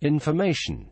information.